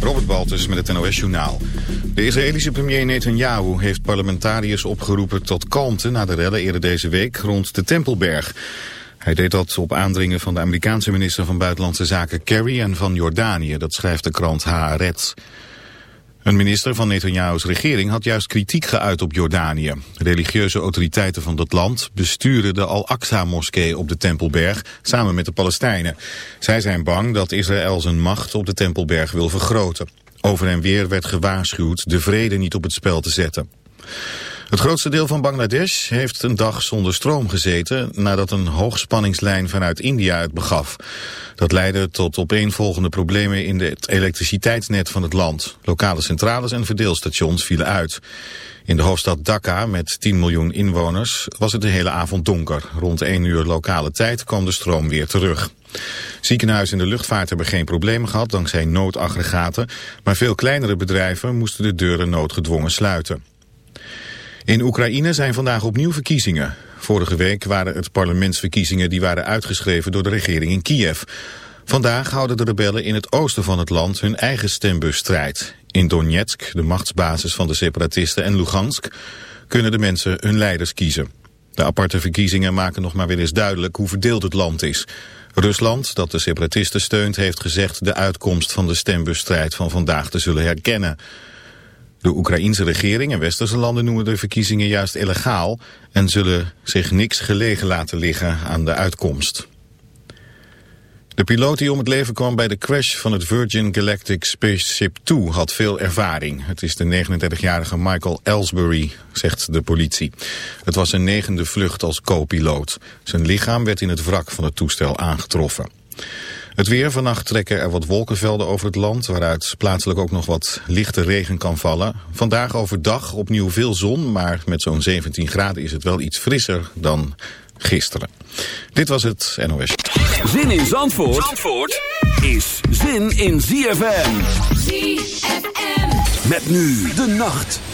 Robert Baltus met het NOS Journaal. De Israëlische premier Netanyahu heeft parlementariërs opgeroepen tot kalmte... na de rellen eerder deze week rond de Tempelberg. Hij deed dat op aandringen van de Amerikaanse minister van Buitenlandse Zaken Kerry... en van Jordanië, dat schrijft de krant Haaretz. Een minister van Netanyahu's regering had juist kritiek geuit op Jordanië. Religieuze autoriteiten van dat land besturen de Al-Aqsa-moskee op de Tempelberg samen met de Palestijnen. Zij zijn bang dat Israël zijn macht op de Tempelberg wil vergroten. Over en weer werd gewaarschuwd de vrede niet op het spel te zetten. Het grootste deel van Bangladesh heeft een dag zonder stroom gezeten nadat een hoogspanningslijn vanuit India het begaf. Dat leidde tot opeenvolgende problemen in het elektriciteitsnet van het land. Lokale centrales en verdeelstations vielen uit. In de hoofdstad Dhaka met 10 miljoen inwoners was het de hele avond donker. Rond 1 uur lokale tijd kwam de stroom weer terug. Ziekenhuizen en de luchtvaart hebben geen problemen gehad dankzij noodaggregaten, maar veel kleinere bedrijven moesten de deuren noodgedwongen sluiten. In Oekraïne zijn vandaag opnieuw verkiezingen. Vorige week waren het parlementsverkiezingen die waren uitgeschreven door de regering in Kiev. Vandaag houden de rebellen in het oosten van het land hun eigen stembusstrijd. In Donetsk, de machtsbasis van de separatisten, en Lugansk kunnen de mensen hun leiders kiezen. De aparte verkiezingen maken nog maar weer eens duidelijk hoe verdeeld het land is. Rusland, dat de separatisten steunt, heeft gezegd de uitkomst van de stembusstrijd van vandaag te zullen herkennen. De Oekraïense regering en westerse landen noemen de verkiezingen juist illegaal en zullen zich niks gelegen laten liggen aan de uitkomst. De piloot die om het leven kwam bij de crash van het Virgin Galactic Spaceship 2 had veel ervaring. Het is de 39-jarige Michael Ellsbury, zegt de politie. Het was zijn negende vlucht als co-piloot. Zijn lichaam werd in het wrak van het toestel aangetroffen. Het weer, vannacht trekken er wat wolkenvelden over het land... waaruit plaatselijk ook nog wat lichte regen kan vallen. Vandaag overdag opnieuw veel zon, maar met zo'n 17 graden is het wel iets frisser dan gisteren. Dit was het NOS. Zin in Zandvoort, Zandvoort is zin in ZFM. ZFM. Met nu de nacht.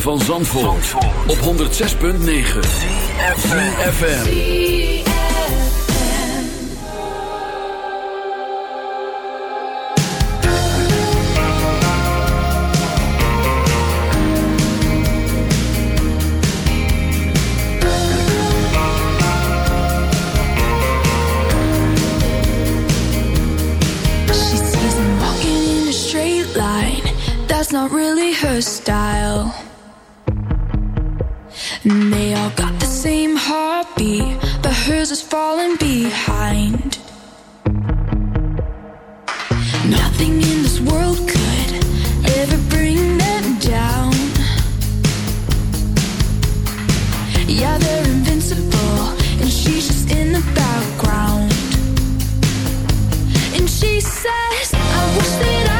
van Zandvoort, Zandvoort. op 106.9 CFFM She sees him walking in a straight line. That's not really her style. she says, I wish that I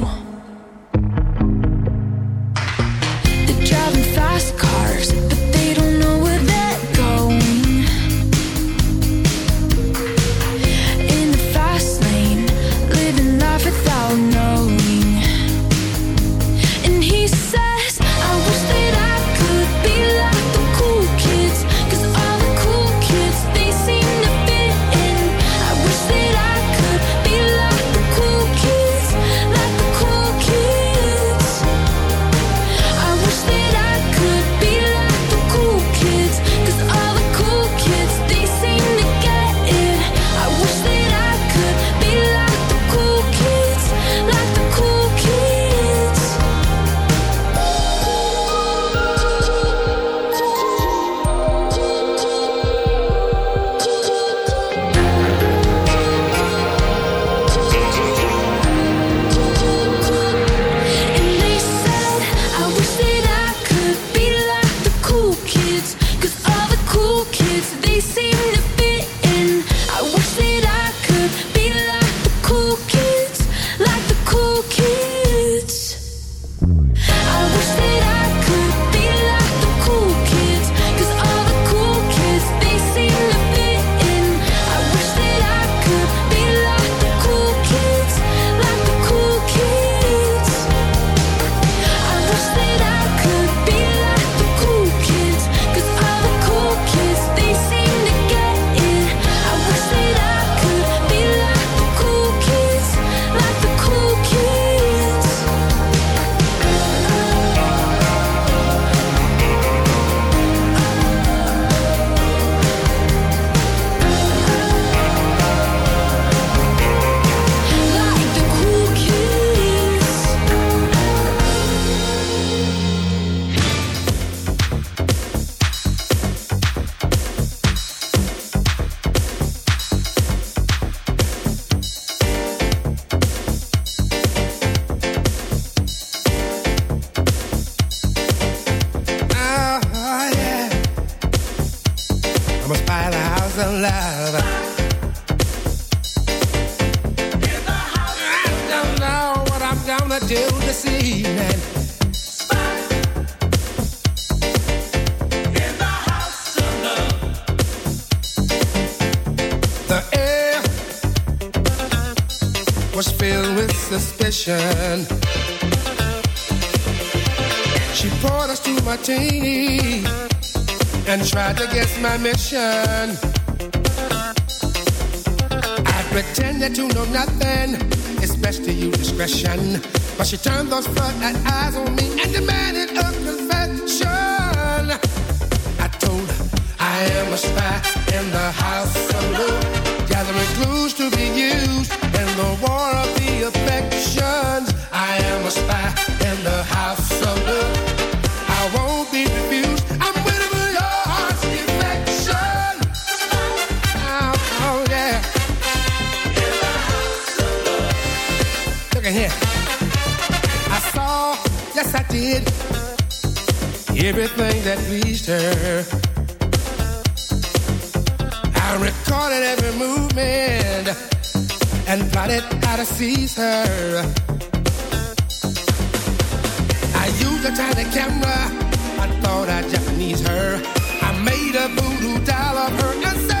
nothing, it's best to use discretion. But she turned those floodlight eyes on me and demanded a confession. I told her I am a spy in the house of love, gathering clues to be used in the war of the affection. did everything that pleased her. I recorded every movement and plotted how to seize her. I used a tiny camera. I thought I'd Japanese her. I made a voodoo doll of her and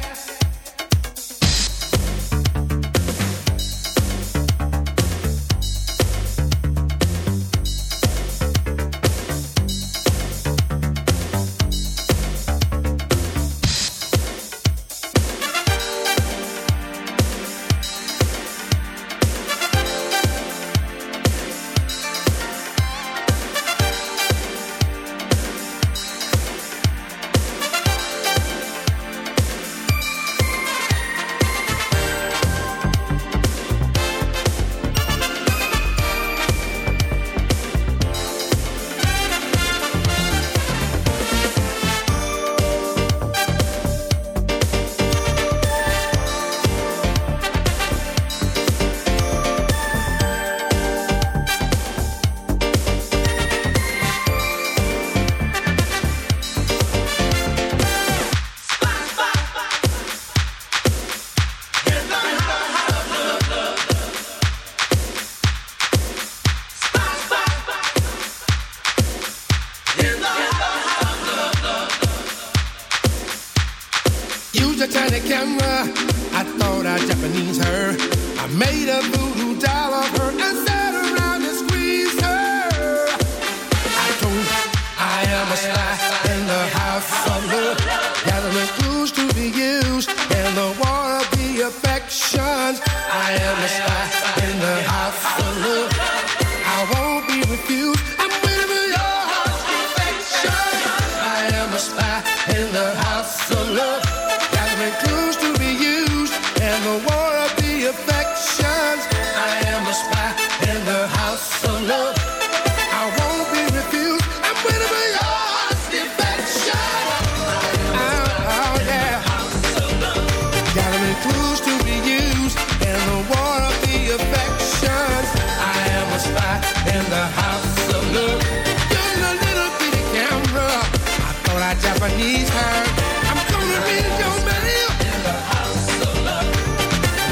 Japanese herb. I'm gonna be your man. In the house of love.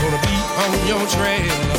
Gonna be on your trail.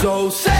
So say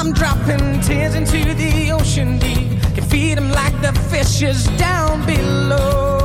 I'm dropping tears into the ocean deep. Can feed them like the fishes down below.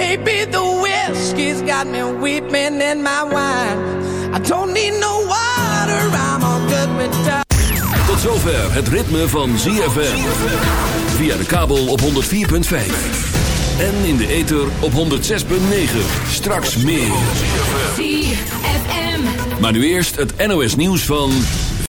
Maybe the whiskey's got me weeping in my wine. I don't need no water, I'm all good. Tot zover het ritme van ZFM. Via de kabel op 104.5. En in de ether op 106.9. Straks meer. ZFM. Maar nu eerst het NOS nieuws van...